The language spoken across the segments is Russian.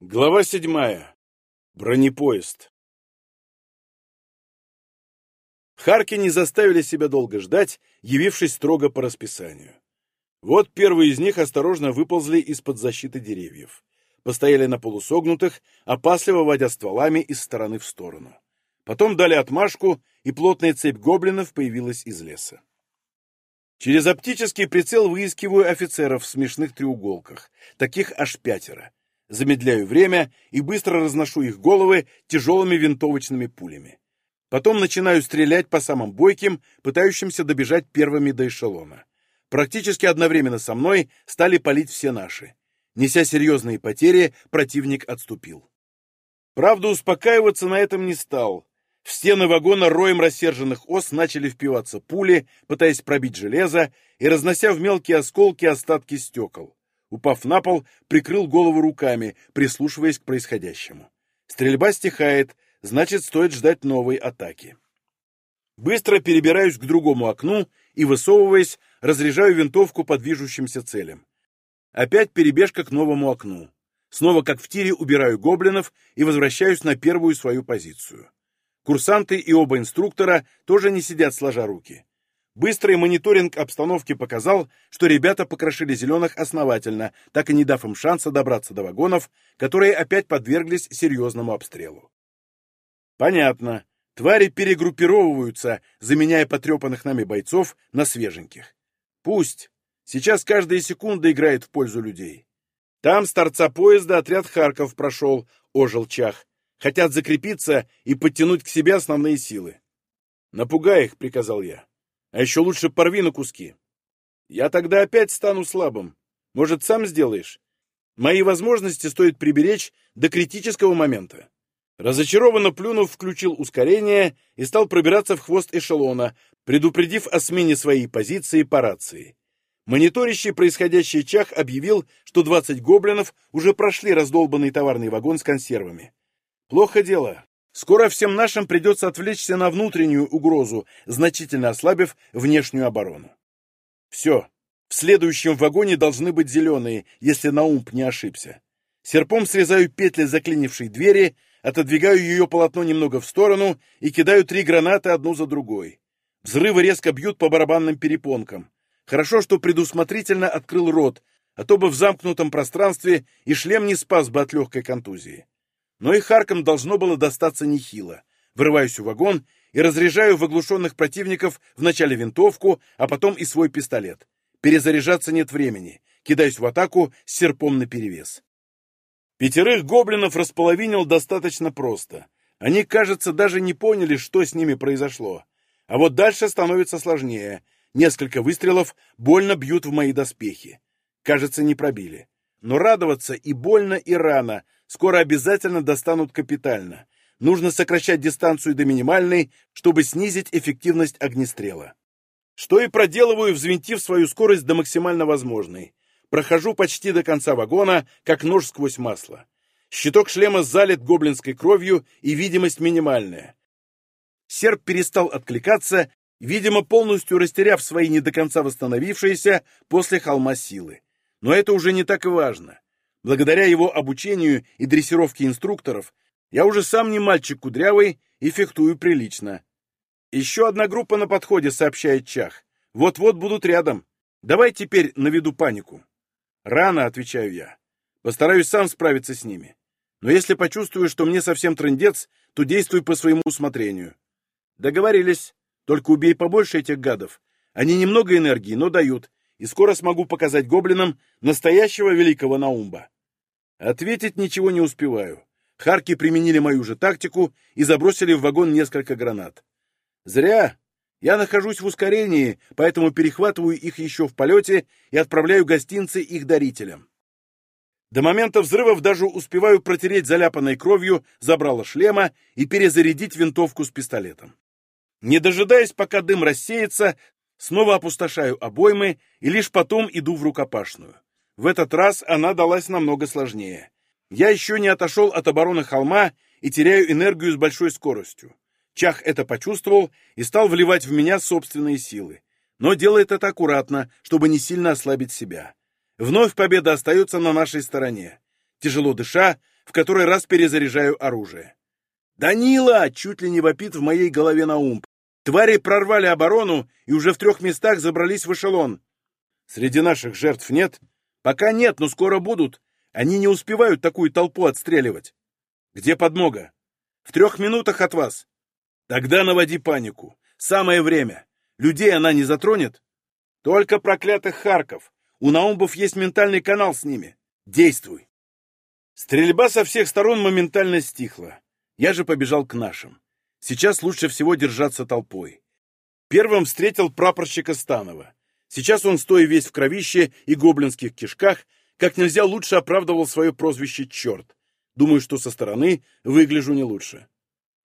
Глава седьмая. Бронепоезд. Харки не заставили себя долго ждать, явившись строго по расписанию. Вот первые из них осторожно выползли из-под защиты деревьев. Постояли на полусогнутых, опасливо водя стволами из стороны в сторону. Потом дали отмашку, и плотная цепь гоблинов появилась из леса. Через оптический прицел выискиваю офицеров в смешных треуголках, таких аж пятеро замедляю время и быстро разношу их головы тяжелыми винтовочными пулями. Потом начинаю стрелять по самым бойким, пытающимся добежать первыми до эшелона. Практически одновременно со мной стали палить все наши. Неся серьезные потери, противник отступил. Правда, успокаиваться на этом не стал. В стены вагона роем рассерженных ос начали впиваться пули, пытаясь пробить железо и разнося в мелкие осколки остатки стекол. Упав на пол, прикрыл голову руками, прислушиваясь к происходящему. Стрельба стихает, значит, стоит ждать новой атаки. Быстро перебираюсь к другому окну и, высовываясь, разряжаю винтовку по движущимся целям. Опять перебежка к новому окну. Снова, как в тире, убираю гоблинов и возвращаюсь на первую свою позицию. Курсанты и оба инструктора тоже не сидят сложа руки. Быстрый мониторинг обстановки показал, что ребята покрошили зеленых основательно, так и не дав им шанса добраться до вагонов, которые опять подверглись серьезному обстрелу. Понятно. Твари перегруппировываются, заменяя потрепанных нами бойцов на свеженьких. Пусть. Сейчас каждая секунда играет в пользу людей. Там с торца поезда отряд Харков прошел, ожил Чах. Хотят закрепиться и подтянуть к себе основные силы. «Напугай их», — приказал я. А еще лучше порви на куски. Я тогда опять стану слабым. Может, сам сделаешь? Мои возможности стоит приберечь до критического момента. Разочарованно плюнув, включил ускорение и стал пробираться в хвост эшелона, предупредив о смене своей позиции по рации. Мониторящий происходящее Чах объявил, что 20 гоблинов уже прошли раздолбанный товарный вагон с консервами. Плохо дело. Скоро всем нашим придется отвлечься на внутреннюю угрозу, значительно ослабив внешнюю оборону. Все. В следующем вагоне должны быть зеленые, если Наумб не ошибся. Серпом срезаю петли заклинившей двери, отодвигаю ее полотно немного в сторону и кидаю три гранаты одну за другой. Взрывы резко бьют по барабанным перепонкам. Хорошо, что предусмотрительно открыл рот, а то бы в замкнутом пространстве и шлем не спас бы от легкой контузии. Но и Харкам должно было достаться нехило. Врываюсь в вагон и разряжаю в оглушенных противников вначале винтовку, а потом и свой пистолет. Перезаряжаться нет времени. Кидаюсь в атаку с серпом наперевес. Пятерых гоблинов располовинил достаточно просто. Они, кажется, даже не поняли, что с ними произошло. А вот дальше становится сложнее. Несколько выстрелов больно бьют в мои доспехи. Кажется, не пробили. Но радоваться и больно, и рано — скоро обязательно достанут капитально. Нужно сокращать дистанцию до минимальной, чтобы снизить эффективность огнестрела. Что и проделываю, взвинтив свою скорость до максимально возможной. Прохожу почти до конца вагона, как нож сквозь масло. Щиток шлема залит гоблинской кровью и видимость минимальная. Серп перестал откликаться, видимо, полностью растеряв свои не до конца восстановившиеся после холма силы. Но это уже не так важно. Благодаря его обучению и дрессировке инструкторов, я уже сам не мальчик кудрявый и фехтую прилично. Еще одна группа на подходе, сообщает Чах. Вот-вот будут рядом. Давай теперь наведу панику. Рано, отвечаю я. Постараюсь сам справиться с ними. Но если почувствую, что мне совсем трындец, то действуй по своему усмотрению. Договорились. Только убей побольше этих гадов. Они немного энергии, но дают, и скоро смогу показать гоблинам настоящего великого Наумба. Ответить ничего не успеваю. Харки применили мою же тактику и забросили в вагон несколько гранат. Зря. Я нахожусь в ускорении, поэтому перехватываю их еще в полете и отправляю гостинцы их дарителям. До момента взрывов даже успеваю протереть заляпанной кровью забрало шлема и перезарядить винтовку с пистолетом. Не дожидаясь, пока дым рассеется, Снова опустошаю обоймы и лишь потом иду в рукопашную. В этот раз она далась намного сложнее. Я еще не отошел от обороны холма и теряю энергию с большой скоростью. Чах это почувствовал и стал вливать в меня собственные силы. Но делает это аккуратно, чтобы не сильно ослабить себя. Вновь победа остается на нашей стороне. Тяжело дыша, в который раз перезаряжаю оружие. «Данила!» — чуть ли не вопит в моей голове Наумб. «Твари прорвали оборону и уже в трех местах забрались в эшелон. Среди наших жертв нет? Пока нет, но скоро будут. Они не успевают такую толпу отстреливать. Где подмога? В трех минутах от вас. Тогда наводи панику. Самое время. Людей она не затронет? Только проклятых Харков. У Наумбов есть ментальный канал с ними. Действуй. Стрельба со всех сторон моментально стихла. Я же побежал к нашим. Сейчас лучше всего держаться толпой. Первым встретил прапорщика Станова. Сейчас он, стоя весь в кровище и гоблинских кишках, как нельзя лучше оправдывал свое прозвище «Черт». Думаю, что со стороны выгляжу не лучше.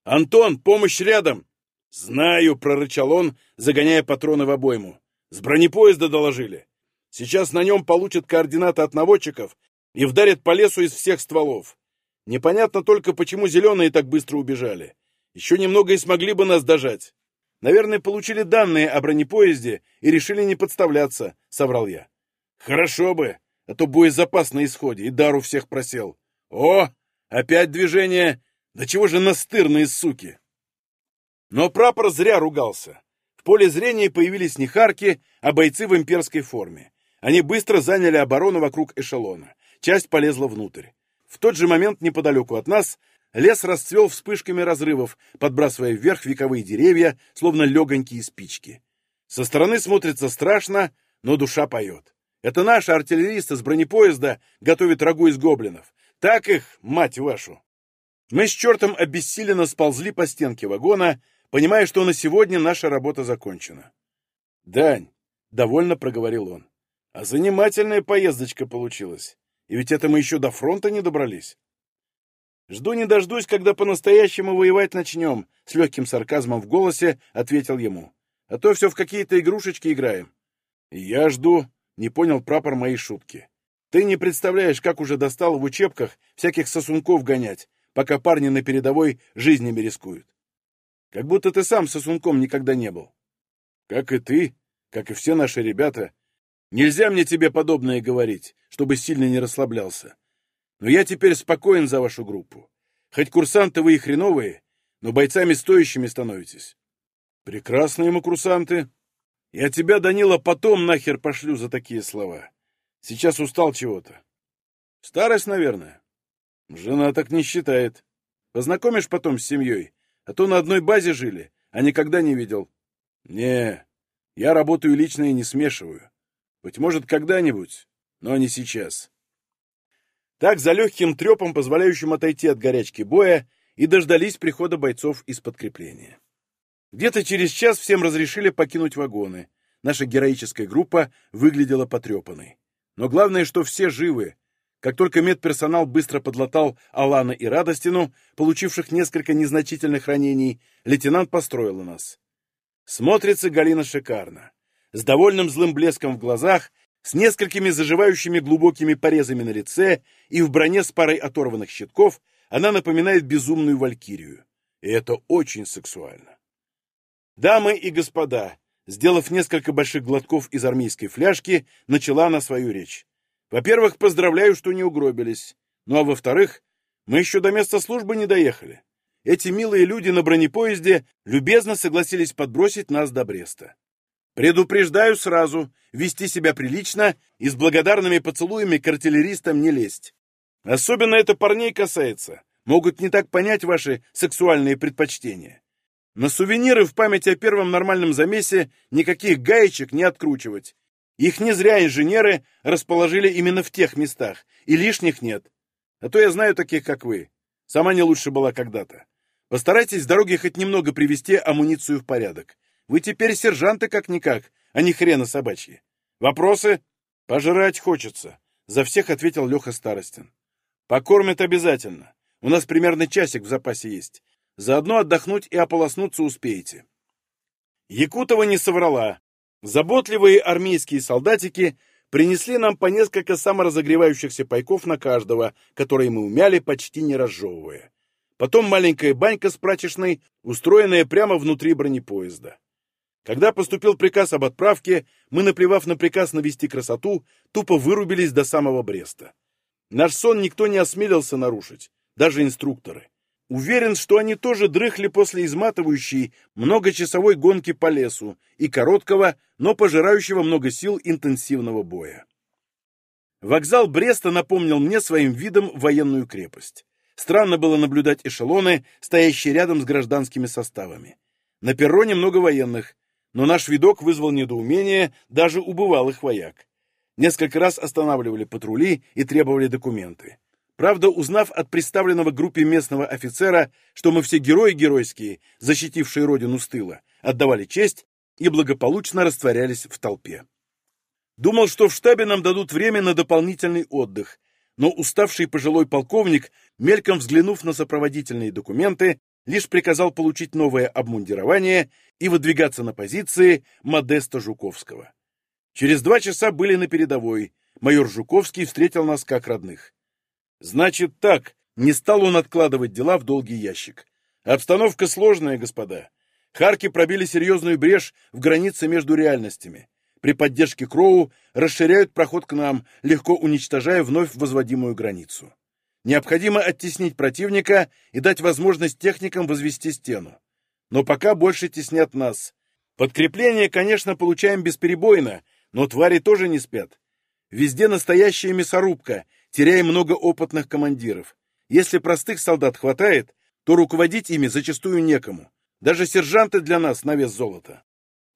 «Антон, помощь рядом!» «Знаю», — прорычал он, загоняя патроны в обойму. «С бронепоезда доложили. Сейчас на нем получат координаты от наводчиков и вдарят по лесу из всех стволов. Непонятно только, почему зеленые так быстро убежали. Еще немного и смогли бы нас дожать. Наверное, получили данные о бронепоезде и решили не подставляться», — соврал я. «Хорошо бы, а то боезапас на исходе, и дар у всех просел. О, опять движение! Да чего же настырные суки!» Но прапор зря ругался. В поле зрения появились не харки, а бойцы в имперской форме. Они быстро заняли оборону вокруг эшелона. Часть полезла внутрь. В тот же момент неподалеку от нас лес расцвел вспышками разрывов, подбрасывая вверх вековые деревья, словно легонькие спички. Со стороны смотрится страшно, но душа поет. Это наши артиллеристы с бронепоезда готовят рагу из гоблинов. Так их, мать вашу! Мы с чертом обессиленно сползли по стенке вагона, понимая, что на сегодня наша работа закончена. «Дань», — довольно проговорил он, — «а занимательная поездочка получилась. И ведь это мы еще до фронта не добрались». «Жду не дождусь, когда по-настоящему воевать начнем», — с легким сарказмом в голосе ответил ему. «А то все в какие-то игрушечки играем». «Я жду», — не понял прапор моей шутки. «Ты не представляешь, как уже достал в учебках всяких сосунков гонять, пока парни на передовой жизнями рискуют. Как будто ты сам сосунком никогда не был. Как и ты, как и все наши ребята. Нельзя мне тебе подобное говорить, чтобы сильно не расслаблялся. Но я теперь спокоен за вашу группу. Хоть курсанты вы и хреновые, но бойцами стоящими становитесь. Прекрасные мы курсанты. Я тебя, Данила, потом нахер пошлю за такие слова. Сейчас устал чего-то. Старость, наверное. Жена так не считает. Познакомишь потом с семьей, а то на одной базе жили, а никогда не видел. Не, я работаю лично и не смешиваю. Быть может, когда-нибудь, но не сейчас. Так, за легким трепом, позволяющим отойти от горячки боя, и дождались прихода бойцов из подкрепления. Где-то через час всем разрешили покинуть вагоны. Наша героическая группа выглядела потрепанной. Но главное, что все живы, как только медперсонал быстро подлатал Алана и Радостину, получивших несколько незначительных ранений, лейтенант построил у нас. Смотрится Галина шикарно. С довольным злым блеском в глазах, с несколькими заживающими глубокими порезами на лице и в броне с парой оторванных щитков, она напоминает безумную валькирию. И это очень сексуально. Дамы и господа, сделав несколько больших глотков из армейской фляжки, начала она свою речь. Во-первых, поздравляю, что не угробились. Ну а во-вторых, мы еще до места службы не доехали. Эти милые люди на бронепоезде любезно согласились подбросить нас до Бреста. Предупреждаю сразу, вести себя прилично и с благодарными поцелуями к артиллеристам не лезть. Особенно это парней касается. Могут не так понять ваши сексуальные предпочтения. На сувениры в память о первом нормальном замесе никаких гаечек не откручивать. Их не зря инженеры расположили именно в тех местах, и лишних нет. А то я знаю таких, как вы. Сама не лучше была когда-то. Постарайтесь с дороги хоть немного привести амуницию в порядок. Вы теперь сержанты как-никак, а не хрена собачьи. Вопросы? Пожрать хочется. За всех ответил Леха Старостин. Покормят обязательно. У нас примерно часик в запасе есть. Заодно отдохнуть и ополоснуться успеете. Якутова не соврала. Заботливые армейские солдатики принесли нам по несколько саморазогревающихся пайков на каждого, которые мы умяли, почти не разжевывая. Потом маленькая банька с прачечной, устроенная прямо внутри бронепоезда. Когда поступил приказ об отправке, мы, наплевав на приказ навести красоту, тупо вырубились до самого Бреста. Наш сон никто не осмелился нарушить, даже инструкторы. Уверен, что они тоже дрыхли после изматывающей многочасовой гонки по лесу и короткого, но пожирающего много сил интенсивного боя. Вокзал Бреста напомнил мне своим видом военную крепость. Странно было наблюдать эшелоны, стоящие рядом с гражданскими составами. На перроне много военных, но наш видок вызвал недоумение даже у бывалых вояк. Несколько раз останавливали патрули и требовали документы. Правда, узнав от представленного группе местного офицера, что мы все герои геройские, защитившие родину с тыла, отдавали честь и благополучно растворялись в толпе. Думал, что в штабе нам дадут время на дополнительный отдых, но уставший пожилой полковник, мельком взглянув на сопроводительные документы, лишь приказал получить новое обмундирование и выдвигаться на позиции Модеста Жуковского. Через два часа были на передовой. Майор Жуковский встретил нас как родных. Значит так, не стал он откладывать дела в долгий ящик. Обстановка сложная, господа. Харки пробили серьезную брешь в границе между реальностями. При поддержке Кроу расширяют проход к нам, легко уничтожая вновь возводимую границу. Необходимо оттеснить противника и дать возможность техникам возвести стену. Но пока больше теснят нас. Подкрепление, конечно, получаем бесперебойно, но твари тоже не спят. Везде настоящая мясорубка, теряя много опытных командиров. Если простых солдат хватает, то руководить ими зачастую некому. Даже сержанты для нас на вес золота.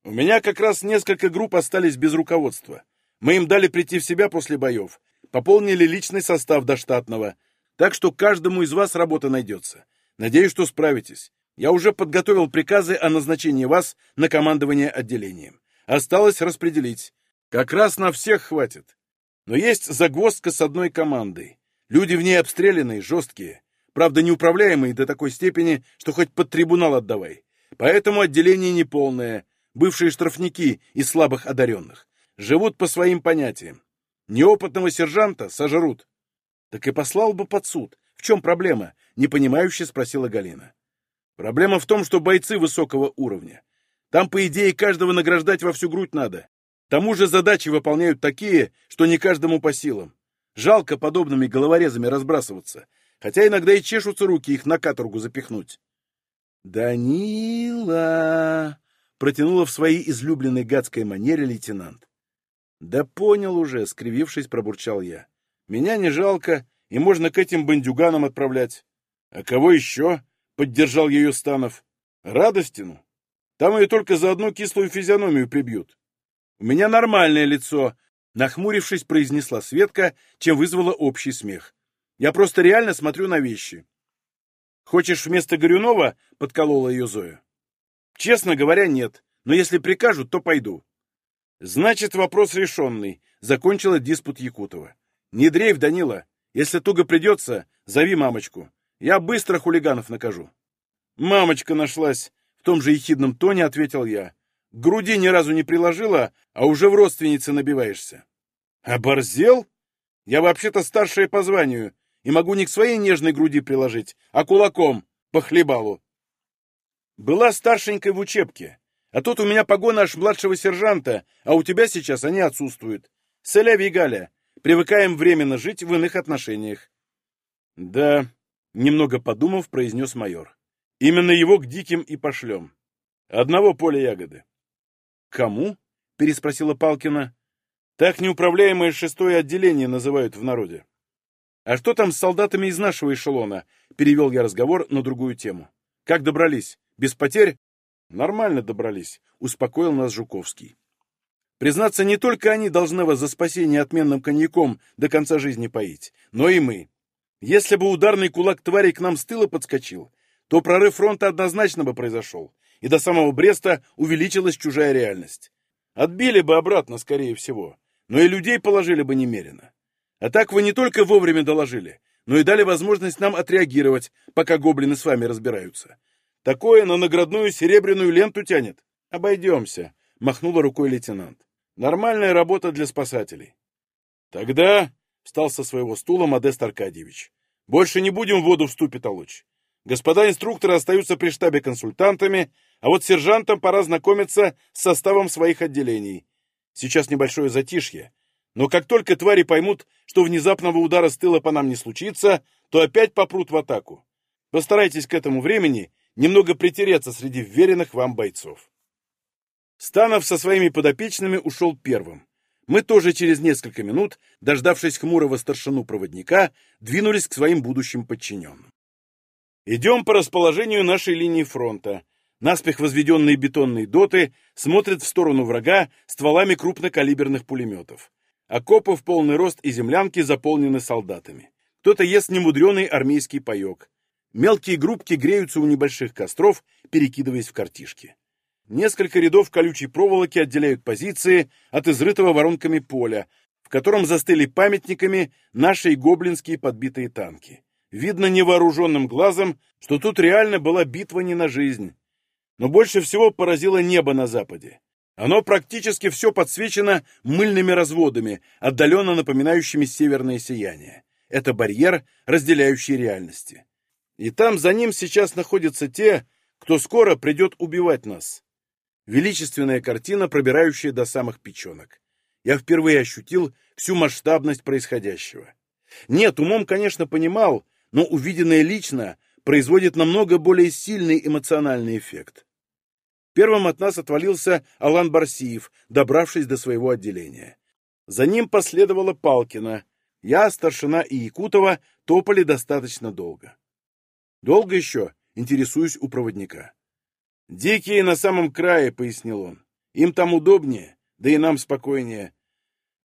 У меня как раз несколько групп остались без руководства. Мы им дали прийти в себя после боев, пополнили личный состав до штатного, так что каждому из вас работа найдется. Надеюсь, что справитесь. Я уже подготовил приказы о назначении вас на командование отделением. Осталось распределить. Как раз на всех хватит. Но есть загвоздка с одной командой. Люди в ней обстрелянные, жесткие. Правда, неуправляемые до такой степени, что хоть под трибунал отдавай. Поэтому отделение неполное. Бывшие штрафники из слабых одаренных. Живут по своим понятиям. Неопытного сержанта сожрут. Так и послал бы под суд. В чем проблема? Непонимающе спросила Галина. Проблема в том, что бойцы высокого уровня. Там, по идее, каждого награждать во всю грудь надо тому же задачи выполняют такие, что не каждому по силам. Жалко подобными головорезами разбрасываться, хотя иногда и чешутся руки их на каторгу запихнуть. «Данила!» — протянула в своей излюбленной гадской манере лейтенант. «Да понял уже», — скривившись, пробурчал я. «Меня не жалко, и можно к этим бандюганам отправлять». «А кого еще?» — поддержал ее Станов. «Радостину. Там ее только за одну кислую физиономию прибьют. «У меня нормальное лицо», — нахмурившись, произнесла Светка, чем вызвала общий смех. «Я просто реально смотрю на вещи». «Хочешь вместо Горюнова?» — подколола ее Зоя. «Честно говоря, нет, но если прикажут, то пойду». «Значит, вопрос решенный», — закончила диспут Якутова. «Не дрейф, Данила. Если туго придется, зови мамочку. Я быстро хулиганов накажу». «Мамочка нашлась», — в том же ехидном тоне ответил я. Груди ни разу не приложила, а уже в родственнице набиваешься. Оборзел? Я вообще-то старшая по званию и могу не к своей нежной груди приложить, а кулаком по хлебалу. Была старшенькой в учебке, а тут у меня погоны аж младшего сержанта, а у тебя сейчас они отсутствуют. Сэляви Галя, привыкаем временно жить в иных отношениях. Да, немного подумав, произнес майор. Именно его к диким и пошлем. Одного поля ягоды. «Кому?» — переспросила Палкина. «Так неуправляемое шестое отделение называют в народе». «А что там с солдатами из нашего эшелона?» — перевел я разговор на другую тему. «Как добрались? Без потерь?» «Нормально добрались», — успокоил нас Жуковский. «Признаться, не только они должны вас за спасение отменным коньяком до конца жизни поить, но и мы. Если бы ударный кулак твари к нам с тыла подскочил, то прорыв фронта однозначно бы произошел, и до самого Бреста увеличилась чужая реальность. Отбили бы обратно, скорее всего, но и людей положили бы немерено. А так вы не только вовремя доложили, но и дали возможность нам отреагировать, пока гоблины с вами разбираются. Такое на наградную серебряную ленту тянет. Обойдемся, — махнула рукой лейтенант. Нормальная работа для спасателей. Тогда, — встал со своего стула Модест Аркадьевич, — больше не будем воду в ступе толочь. Господа инструкторы остаются при штабе консультантами, а вот сержантам пора знакомиться с составом своих отделений. Сейчас небольшое затишье. Но как только твари поймут, что внезапного удара с тыла по нам не случится, то опять попрут в атаку. Постарайтесь к этому времени немного притереться среди вверенных вам бойцов. Станов со своими подопечными ушел первым. Мы тоже через несколько минут, дождавшись хмурого старшину-проводника, двинулись к своим будущим подчиненным. Идем по расположению нашей линии фронта. Наспех возведенные бетонные доты смотрят в сторону врага стволами крупнокалиберных пулеметов. Окопы в полный рост и землянки заполнены солдатами. Кто-то ест немудреный армейский паек. Мелкие группки греются у небольших костров, перекидываясь в картишки. Несколько рядов колючей проволоки отделяют позиции от изрытого воронками поля, в котором застыли памятниками наши гоблинские подбитые танки. Видно невооруженным глазом, что тут реально была битва не на жизнь. Но больше всего поразило небо на западе. Оно практически все подсвечено мыльными разводами, отдаленно напоминающими северное сияние. Это барьер, разделяющий реальности. И там за ним сейчас находятся те, кто скоро придет убивать нас. Величественная картина, пробирающая до самых печенок. Я впервые ощутил всю масштабность происходящего. Нет, умом, конечно, понимал, но увиденное лично производит намного более сильный эмоциональный эффект. Первым от нас отвалился Алан Барсиев, добравшись до своего отделения. За ним последовала Палкина. Я, старшина и Якутова топали достаточно долго. Долго еще интересуюсь у проводника. «Дикие на самом крае», — пояснил он. «Им там удобнее, да и нам спокойнее.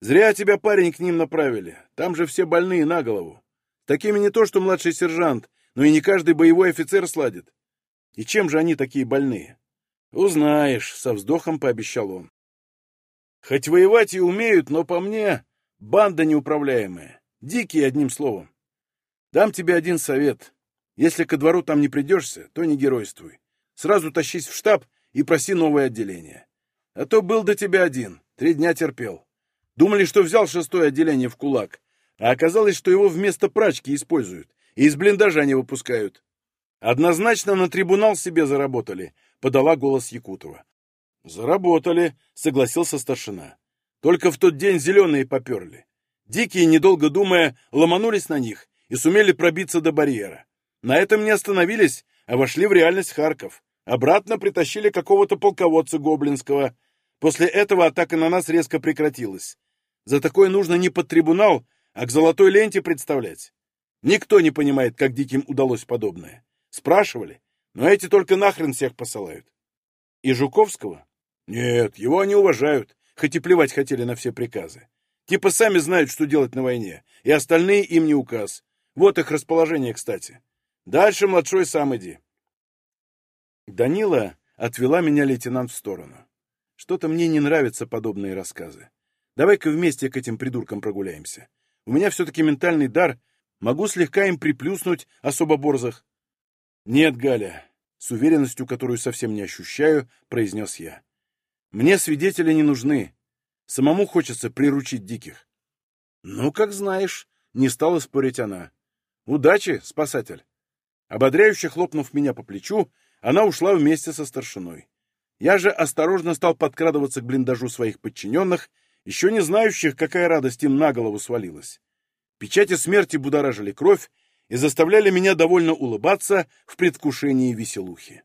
Зря тебя, парень, к ним направили. Там же все больные на голову. Такими не то что младший сержант, но и не каждый боевой офицер сладит. И чем же они такие больные?» «Узнаешь», — со вздохом пообещал он. «Хоть воевать и умеют, но по мне банда неуправляемая. Дикие, одним словом. Дам тебе один совет. Если ко двору там не придешься, то не геройствуй. Сразу тащись в штаб и проси новое отделение. А то был до тебя один, три дня терпел. Думали, что взял шестое отделение в кулак, а оказалось, что его вместо прачки используют и из блиндажа не выпускают. Однозначно на трибунал себе заработали, подала голос Якутова. «Заработали», — согласился старшина. «Только в тот день зеленые поперли. Дикие, недолго думая, ломанулись на них и сумели пробиться до барьера. На этом не остановились, а вошли в реальность Харков. Обратно притащили какого-то полководца гоблинского. После этого атака на нас резко прекратилась. За такое нужно не под трибунал, а к золотой ленте представлять. Никто не понимает, как диким удалось подобное. Спрашивали, но эти только нахрен всех посылают. И Жуковского? Нет, его они уважают, хоть и плевать хотели на все приказы. Типа сами знают, что делать на войне, и остальные им не указ. Вот их расположение, кстати. Дальше, младшой, сам иди. Данила отвела меня лейтенант в сторону. Что-то мне не нравятся подобные рассказы. Давай-ка вместе к этим придуркам прогуляемся. У меня все-таки ментальный дар, могу слегка им приплюснуть особо борзых. «Нет, Галя», — с уверенностью, которую совсем не ощущаю, произнес я. «Мне свидетели не нужны. Самому хочется приручить диких». «Ну, как знаешь», — не стала спорить она. «Удачи, спасатель». Ободряюще хлопнув меня по плечу, она ушла вместе со старшиной. Я же осторожно стал подкрадываться к блиндажу своих подчиненных, еще не знающих, какая радость им на голову свалилась. Печати смерти будоражили кровь, и заставляли меня довольно улыбаться в предвкушении веселухи.